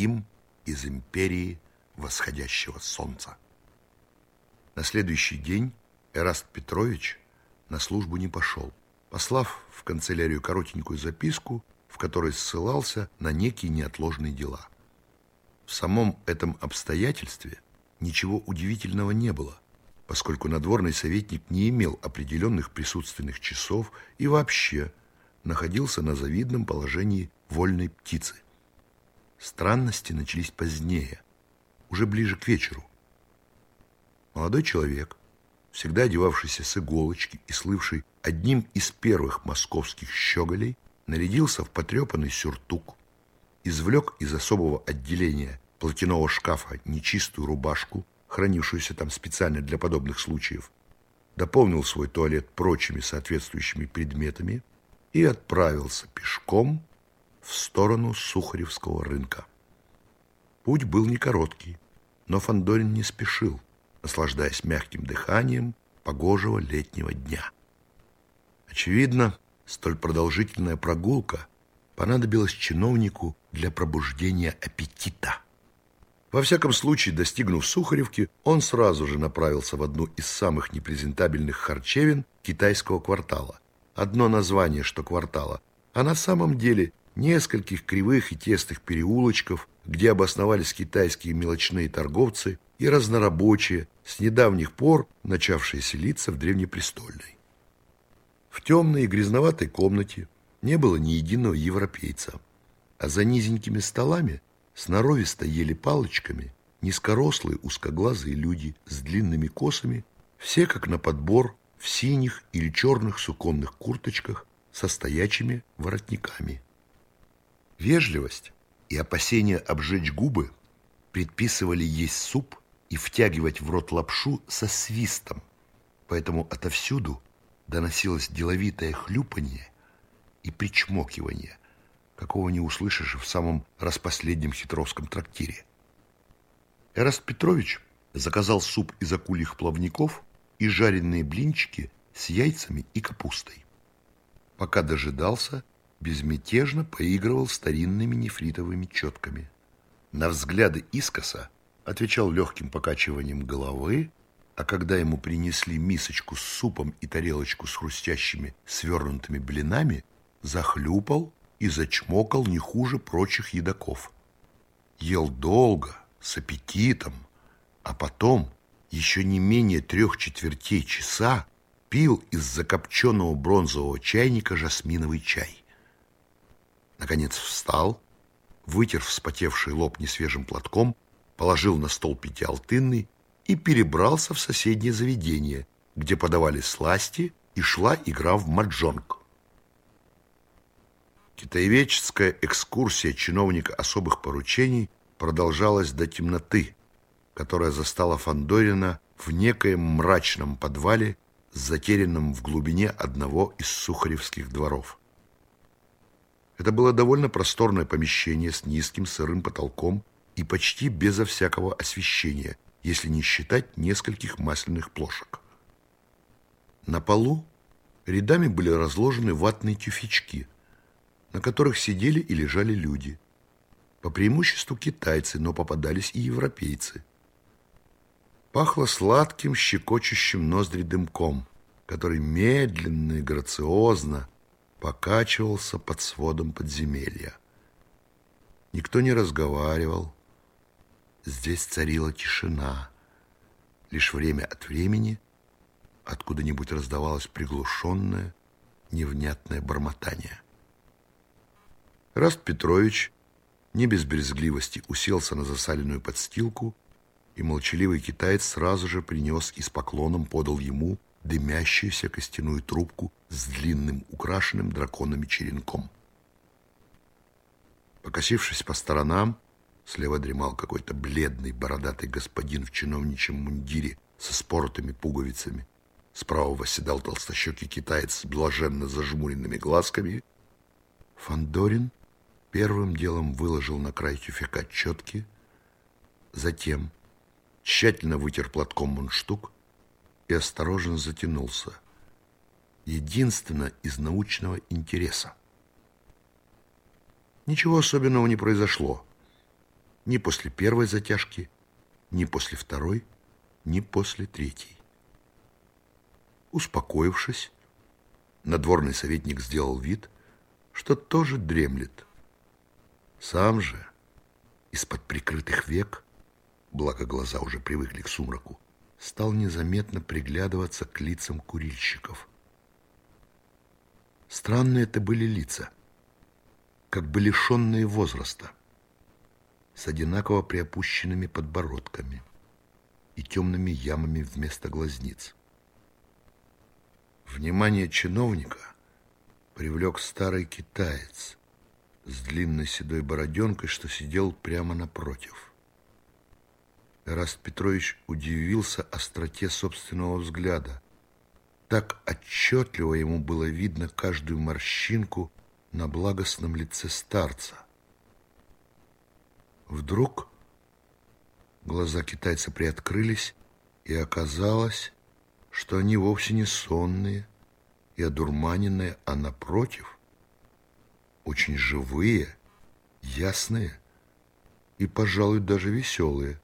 им из империи восходящего солнца. На следующий день Эраст Петрович на службу не пошел, послав в канцелярию коротенькую записку, в которой ссылался на некие неотложные дела. В самом этом обстоятельстве ничего удивительного не было, поскольку надворный советник не имел определенных присутственных часов и вообще находился на завидном положении вольной птицы. Странности начались позднее, уже ближе к вечеру. Молодой человек, всегда одевавшийся с иголочки и слывший одним из первых московских щеголей, нарядился в потрепанный сюртук, извлек из особого отделения платяного шкафа нечистую рубашку, хранившуюся там специально для подобных случаев, дополнил свой туалет прочими соответствующими предметами и отправился пешком в сторону Сухаревского рынка. Путь был не короткий, но Фандорин не спешил, наслаждаясь мягким дыханием погожего летнего дня. Очевидно, столь продолжительная прогулка понадобилась чиновнику для пробуждения аппетита. Во всяком случае, достигнув Сухаревки, он сразу же направился в одну из самых непрезентабельных харчевин китайского квартала. Одно название, что квартала, а на самом деле нескольких кривых и тесных переулочков, где обосновались китайские мелочные торговцы и разнорабочие, с недавних пор начавшие селиться в Древнепрестольной. В темной и грязноватой комнате не было ни единого европейца, а за низенькими столами – Сноровисто ели палочками низкорослые узкоглазые люди с длинными косами, все как на подбор в синих или черных суконных курточках со стоячими воротниками. Вежливость и опасение обжечь губы предписывали есть суп и втягивать в рот лапшу со свистом, поэтому отовсюду доносилось деловитое хлюпанье и причмокивание, какого не услышишь в самом распоследнем хитровском трактире. Эраст Петрович заказал суп из акульих плавников и жареные блинчики с яйцами и капустой. Пока дожидался, безмятежно поигрывал старинными нефритовыми четками. На взгляды искоса отвечал легким покачиванием головы, а когда ему принесли мисочку с супом и тарелочку с хрустящими свернутыми блинами, захлюпал и зачмокал не хуже прочих едоков. Ел долго, с аппетитом, а потом еще не менее трех четвертей часа пил из закопченного бронзового чайника жасминовый чай. Наконец встал, вытер вспотевший лоб несвежим платком, положил на стол пятиалтынный и перебрался в соседнее заведение, где подавали сласти и шла игра в маджонг. Китаеведческая экскурсия чиновника особых поручений продолжалась до темноты, которая застала Фандорина в некоем мрачном подвале, затерянном в глубине одного из сухаревских дворов. Это было довольно просторное помещение с низким сырым потолком и почти безо всякого освещения, если не считать нескольких масляных плошек. На полу рядами были разложены ватные тюфячки – на которых сидели и лежали люди. По преимуществу китайцы, но попадались и европейцы. Пахло сладким, щекочущим ноздри дымком, который медленно и грациозно покачивался под сводом подземелья. Никто не разговаривал. Здесь царила тишина. Лишь время от времени откуда-нибудь раздавалось приглушенное, невнятное бормотание. Раст Петрович не без брезгливости уселся на засаленную подстилку, и молчаливый китаец сразу же принес и с поклоном подал ему дымящуюся костяную трубку с длинным украшенным драконами черенком. Покосившись по сторонам, слева дремал какой-то бледный бородатый господин в чиновничьем мундире со споротыми пуговицами. Справа восседал толстощекий китаец с блаженно зажмуренными глазками. Фандорин Первым делом выложил на край тюфяка четки, затем тщательно вытер платком мундштук и осторожно затянулся. Единственно из научного интереса. Ничего особенного не произошло. Ни после первой затяжки, ни после второй, ни после третьей. Успокоившись, надворный советник сделал вид, что тоже дремлет. Сам же из-под прикрытых век, благо глаза уже привыкли к сумраку, стал незаметно приглядываться к лицам курильщиков. Странные это были лица, как бы лишенные возраста, с одинаково приопущенными подбородками и темными ямами вместо глазниц. Внимание чиновника привлек старый китаец с длинной седой бороденкой, что сидел прямо напротив. Эраст Петрович удивился остроте собственного взгляда. Так отчетливо ему было видно каждую морщинку на благостном лице старца. Вдруг глаза китайца приоткрылись, и оказалось, что они вовсе не сонные и одурманенные, а напротив, очень живые, ясные и, пожалуй, даже веселые.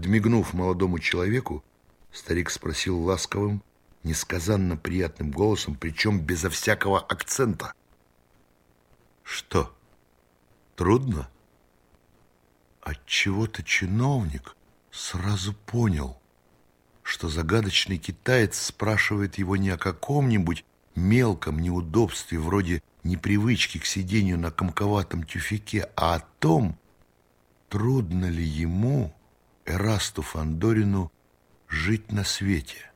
Подмигнув молодому человеку, старик спросил ласковым, несказанно приятным голосом, причем безо всякого акцента. «Что, трудно?» Отчего-то чиновник сразу понял, что загадочный китаец спрашивает его не о каком-нибудь мелком неудобстве вроде непривычки к сидению на комковатом тюфяке, а о том, трудно ли ему, Эрасту Фандорину, жить на свете.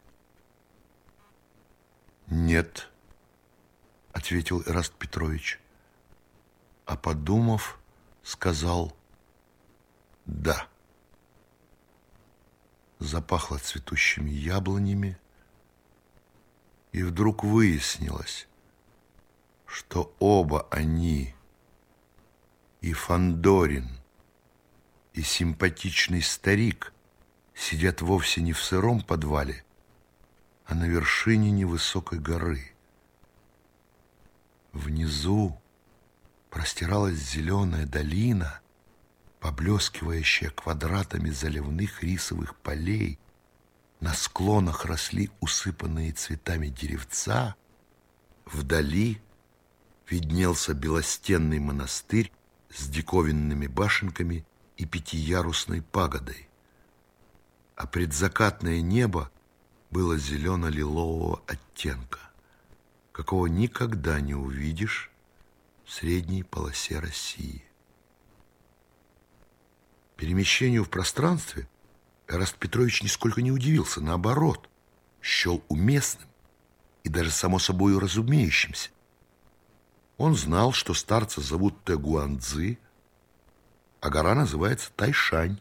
«Нет», — ответил Эраст Петрович, а подумав, сказал «да» запахло цветущими яблонями, и вдруг выяснилось, что оба они, и Фандорин, и симпатичный старик, сидят вовсе не в сыром подвале, а на вершине невысокой горы. Внизу простиралась зеленая долина — поблескивающая квадратами заливных рисовых полей, на склонах росли усыпанные цветами деревца, вдали виднелся белостенный монастырь с диковинными башенками и пятиярусной пагодой, а предзакатное небо было зелено-лилового оттенка, какого никогда не увидишь в средней полосе России. Перемещению в пространстве Эраст Петрович нисколько не удивился, наоборот, счел уместным и даже само собой разумеющимся. Он знал, что старца зовут Тегуанцзы, а гора называется Тайшань.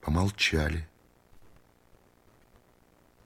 Помолчали.